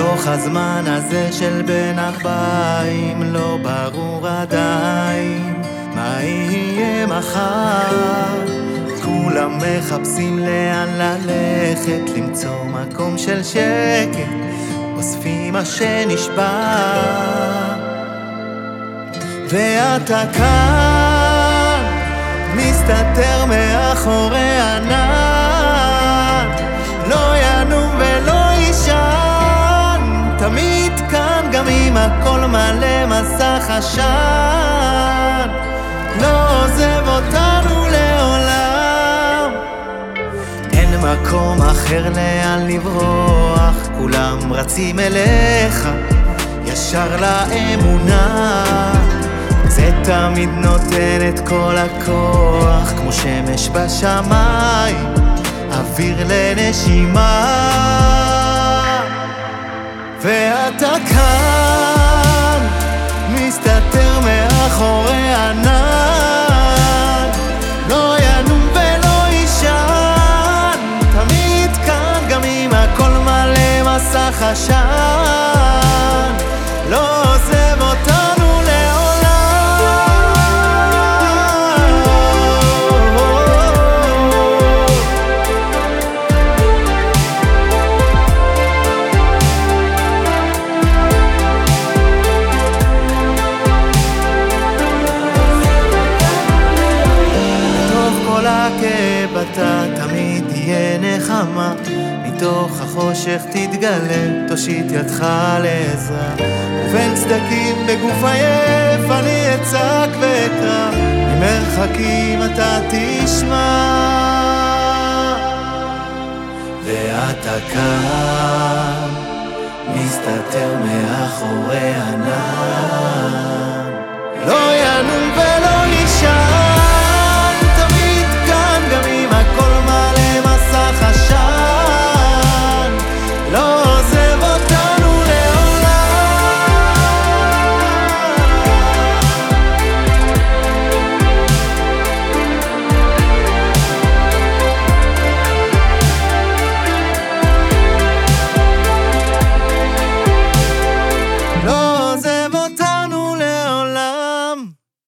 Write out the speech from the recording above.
בתוך הזמן הזה של בין ארבעים לא ברור עדיין מה יהיה מחר. כולם מחפשים לאן ללכת למצוא מקום של שקט אוספים מה שנשבר ואתה כאן מסתתר מאחורי ענן תמיד כאן גם אם הכל מלא מסך עשן לא עוזב אותנו לעולם. אין מקום אחר לאן לברוח כולם רצים אליך ישר לאמונה. זה תמיד נותן את כל הכוח כמו שמש בשמיים אוויר לנשימה עשן לא הכאב אתה תמיד תהיה נחמה. מתוך החושך תתגלה, תושיט ידך לעזרה. ובין סדקים בגוף עייף אני אצעק ואקרא. ממרחקים אתה תשמע. ואתה כאן מסתתר מאחורי ולא